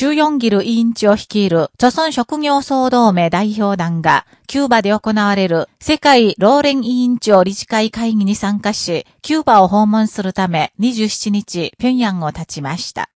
中四ギル委員長率いる、著村職業総同盟代表団が、キューバで行われる世界老ー委員長理事会会議に参加し、キューバを訪問するため27日、平壌を立ちました。